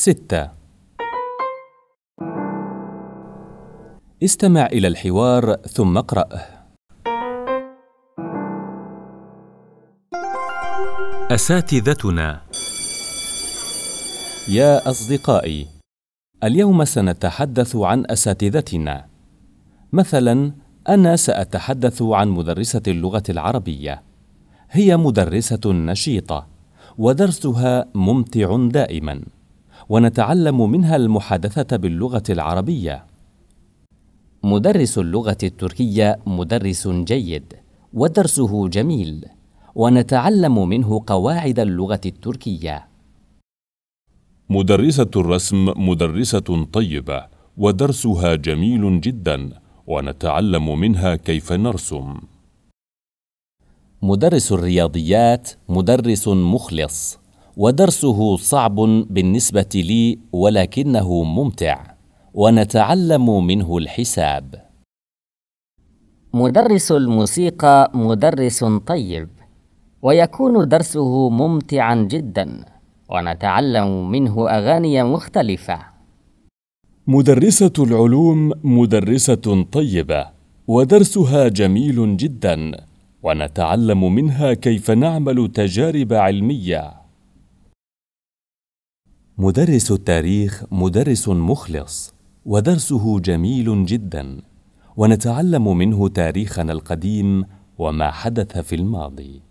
ستة. استمع إلى الحوار ثم اقرأه. أساتذتنا. يا أصدقائي اليوم سنتحدث عن أساتذتنا. مثلا أنا سأتحدث عن مدرسة اللغة العربية. هي مدرسة نشيطة ودرسها ممتع دائما. ونتعلم منها المحادثة باللغة العربية. مدرس اللغة التركية مدرس جيد ودرسه جميل ونتعلم منه قواعد اللغة التركية. مدرسة الرسم مدرسة طيبة ودرسها جميل جدا ونتعلم منها كيف نرسم. مدرس الرياضيات مدرس مخلص ودرسه صعب بالنسبة لي ولكنه ممتع ونتعلم منه الحساب. مدرس الموسيقى مدرس طيب ويكون درسه ممتعا جدا ونتعلم منه أغاني مختلفة. مدرسة العلوم مدرسة طيبة ودرسها جميل جدا ونتعلم منها كيف نعمل تجارب علمية. مدرس التاريخ مدرس مخلص ودرسه جميل جدا ونتعلم منه تاريخنا القديم وما حدث في الماضي.